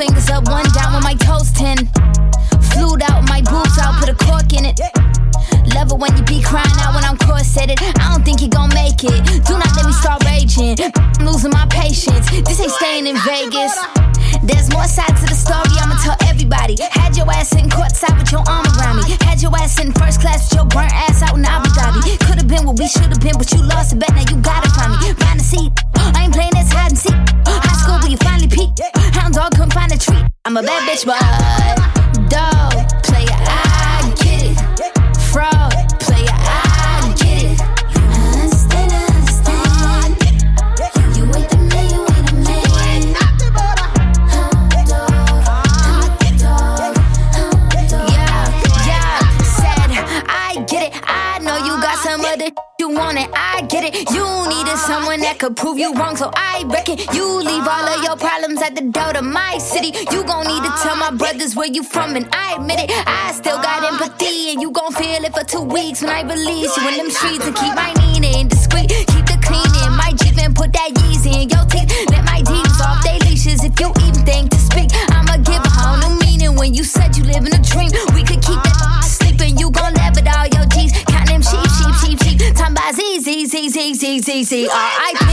fingers up, one down with my toes ten. Flued out my boobs out, put a cork in it. Love it when you be crying out when I'm corseted. I don't think you gon' make it. Do not let me start raging. I'm losing my patience. This ain't staying in Vegas. There's more sides to the story, I'ma tell everybody. Had your ass in courtside with your arm around me. Had your ass in first class with your burnt ass out in Abu Dhabi. Could've been what we should've been, but you lost the bet, now you gotta find me. Find a seat, I ain't playing this hide and seek. High school, but you finally peaked down, dog, couldn't find a treat. I'm a bad bitch, but dog, player, I get it. Fraud, player, I get it. You understand, understand. You ain't the man, you ain't the man. You ain't nothing but a dog. Yeah, yeah. Said I get it. I know you got some other want it, I get it. You needed someone that could prove you wrong, so I reckon you leave all of your problems at the door to my city. You gon' need to tell my brothers where you from, and I admit it. I still got empathy, and you gon' feel it for two weeks when I release you in them streets and keep my Nina in. Z Z R I P.